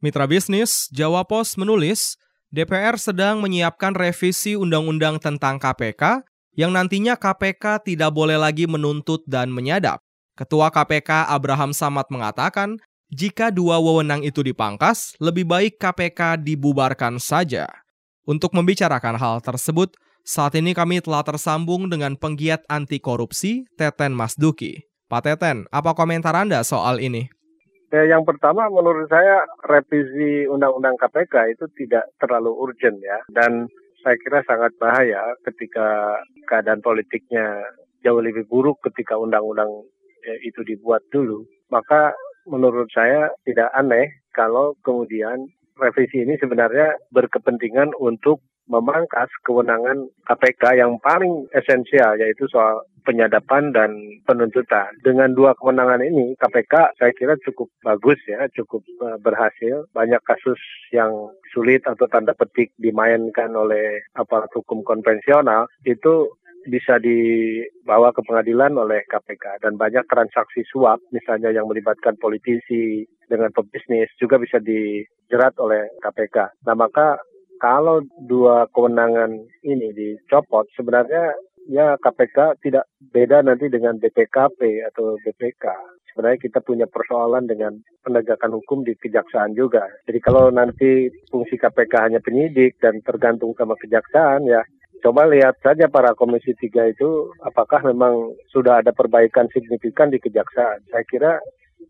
Mitra bisnis, Jawa Pos menulis, DPR sedang menyiapkan revisi undang-undang tentang KPK yang nantinya KPK tidak boleh lagi menuntut dan menyadap. Ketua KPK Abraham Samad mengatakan, jika dua wewenang itu dipangkas, lebih baik KPK dibubarkan saja. Untuk membicarakan hal tersebut, saat ini kami telah tersambung dengan penggiat anti korupsi, Teten Masduki. Pak Teten, apa komentar Anda soal ini? Ya, yang pertama menurut saya revisi Undang-Undang KPK itu tidak terlalu urgent ya dan saya kira sangat bahaya ketika keadaan politiknya jauh lebih buruk ketika undang-undang ya, itu dibuat dulu. Maka menurut saya tidak aneh kalau kemudian revisi ini sebenarnya berkepentingan untuk memangkas kewenangan KPK yang paling esensial yaitu soal penyadapan dan penuntutan. Dengan dua kewenangan ini KPK saya kira cukup bagus ya, cukup uh, berhasil. Banyak kasus yang sulit atau tanda petik dimainkan oleh aparat hukum konvensional itu bisa dibawa ke pengadilan oleh KPK dan banyak transaksi suap misalnya yang melibatkan politisi dengan pebisnis juga bisa dijerat oleh KPK. Nah maka kalau dua kewenangan ini dicopot, sebenarnya ya KPK tidak beda nanti dengan BPKP atau BPK. Sebenarnya kita punya persoalan dengan penegakan hukum di kejaksaan juga. Jadi kalau nanti fungsi KPK hanya penyidik dan tergantung sama kejaksaan ya coba lihat saja para komisi tiga itu apakah memang sudah ada perbaikan signifikan di kejaksaan. Saya kira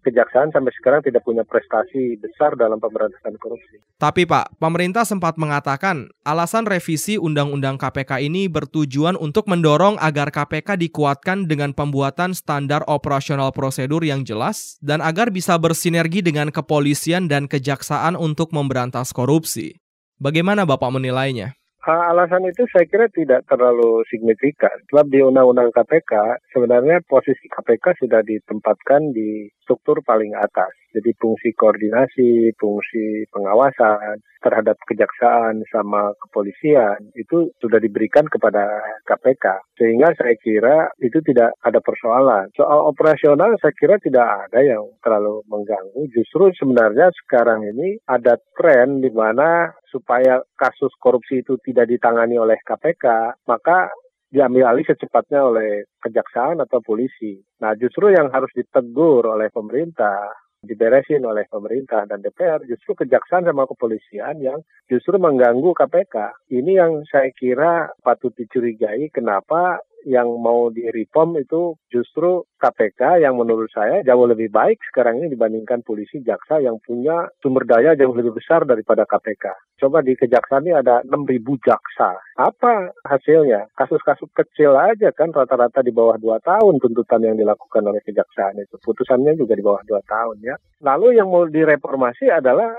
kejaksaan sampai sekarang tidak punya prestasi besar dalam pemberantasan korupsi. Tapi Pak, pemerintah sempat mengatakan alasan revisi Undang-Undang KPK ini bertujuan untuk mendorong agar KPK dikuatkan dengan pembuatan standar operasional prosedur yang jelas dan agar bisa bersinergi dengan kepolisian dan kejaksaan untuk memberantas korupsi. Bagaimana Bapak menilainya? Alasan itu saya kira tidak terlalu signifikan. Sebab di Undang-Undang KPK sebenarnya posisi KPK sudah ditempatkan di struktur paling atas. Jadi fungsi koordinasi, fungsi pengawasan terhadap kejaksaan sama kepolisian itu sudah diberikan kepada KPK. Sehingga saya kira itu tidak ada persoalan. Soal operasional saya kira tidak ada yang terlalu mengganggu. Justru sebenarnya sekarang ini ada tren di mana supaya kasus korupsi itu tidak ditangani oleh KPK, maka diambil alih secepatnya oleh kejaksaan atau polisi. Nah, justru yang harus ditegur oleh pemerintah, diberesin oleh pemerintah dan DPR, justru kejaksaan sama kepolisian yang justru mengganggu KPK. Ini yang saya kira patut dicurigai kenapa yang mau direform itu justru KPK yang menurut saya jauh lebih baik sekarang ini dibandingkan polisi jaksa yang punya sumber daya jauh lebih besar daripada KPK. Coba di kejaksaan ini ada 6.000 jaksa. Apa hasilnya? Kasus-kasus kecil aja kan rata-rata di bawah 2 tahun tuntutan yang dilakukan oleh kejaksaan itu. Putusannya juga di bawah 2 tahun ya. Lalu yang mau direformasi adalah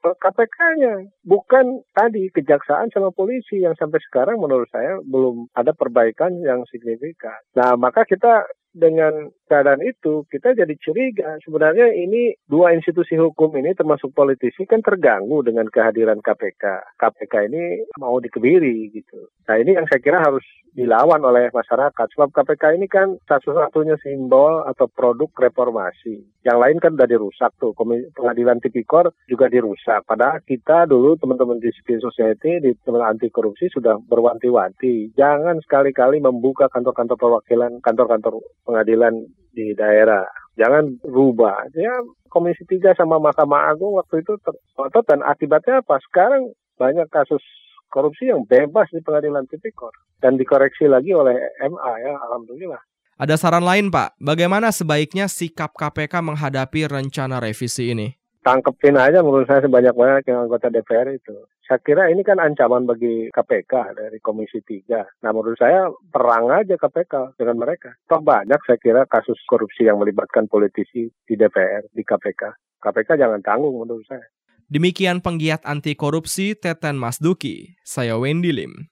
KPK-nya, bukan tadi kejaksaan sama polisi yang sampai sekarang menurut saya belum ada perbaikan yang signifikan. Nah, maka kita dengan keadaan itu kita jadi curiga sebenarnya ini dua institusi hukum ini termasuk politisi kan terganggu dengan kehadiran KPK. KPK ini mau dikebiri gitu. Nah ini yang saya kira harus dilawan oleh masyarakat. Sebab KPK ini kan satu-satunya simbol atau produk reformasi. Yang lain kan udah dirusak tuh. Pengadilan tipikor juga dirusak. Padahal kita dulu teman-teman di civil society, di teman anti korupsi sudah berwanti-wanti. Jangan sekali-kali membuka kantor-kantor perwakilan, kantor-kantor pengadilan di daerah. Jangan rubah. Ya Komisi 3 sama Mahkamah Agung waktu itu tertotot dan akibatnya apa? Sekarang banyak kasus korupsi yang bebas di pengadilan tipikor dan dikoreksi lagi oleh MA ya alhamdulillah. Ada saran lain Pak, bagaimana sebaiknya sikap KPK menghadapi rencana revisi ini? Tangkepin aja menurut saya sebanyak-banyak yang anggota DPR itu. Saya kira ini kan ancaman bagi KPK dari Komisi 3. Nah menurut saya perang aja KPK dengan mereka. Toh banyak saya kira kasus korupsi yang melibatkan politisi di DPR, di KPK. KPK jangan tanggung menurut saya. Demikian penggiat anti korupsi Teten Masduki. Saya Wendy Lim.